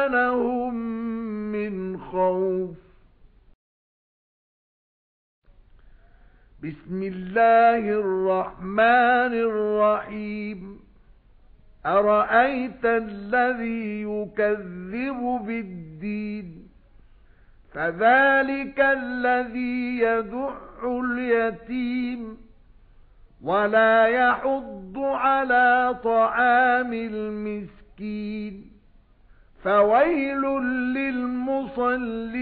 وَآمَنَهُم مِّنْ خَوْفٍ. بِسْمِ اللَّهِ الرَّحْمَنِ الرَّحِيمِ. أَرَأَيْتَ الَّذِي يُكَذِّبُ بِالدِّينِ؟ فَذَلِكَ الَّذِي يَدُعُّ الْيَتِيمَ. وَلَا يَحُضُّ عَلَى طَعَامِ الْمِسْكِينِ. فَوَيْلٌ لِلْمُصَلِّينَ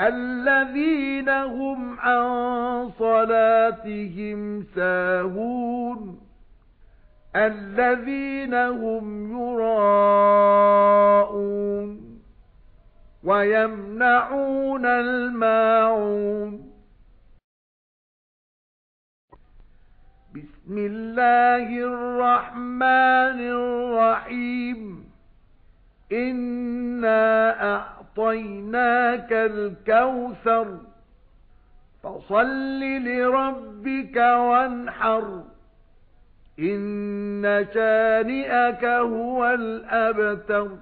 الَّذِينَ هُمْ عَن صَلَاتِهِمْ سَاهُونَ الَّذِينَ هُمْ يُرَاءُونَ وَيَمْنَعُونَ الْمَاعُونَ بِسْمِ اللَّهِ الرَّحْمَنِ الرَّحِيمِ إِنَّا أَعْطَيْنَاكَ الْكَوْثَرَ فَصَلِّ لِرَبِّكَ وَانْحَرْ إِنَّ شَانِئَكَ هُوَ الْأَبْتَرُ.